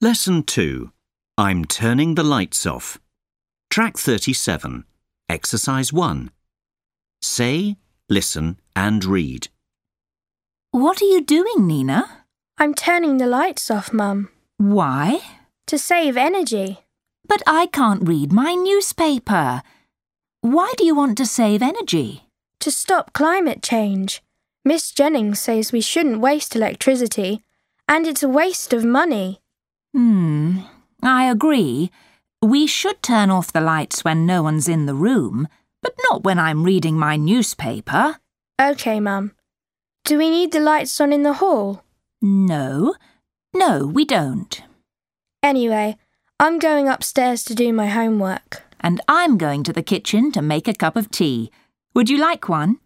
Lesson 2. I'm turning the lights off. Track 37. Exercise 1. Say, listen, and read. What are you doing, Nina? I'm turning the lights off, Mum, Why? to save energy. But I can't read my newspaper. Why do you want to save energy? To stop climate change. Miss Jennings says we shouldn't waste electricity, and it's a waste of money. Hmm, I agree. We should turn off the lights when no one's in the room, but not when I'm reading my newspaper. OK, Mum. Do we need the lights on in the hall? No, no, we don't. Anyway, I'm going upstairs to do my homework. And I'm going to the kitchen to make a cup of tea. Would you like one?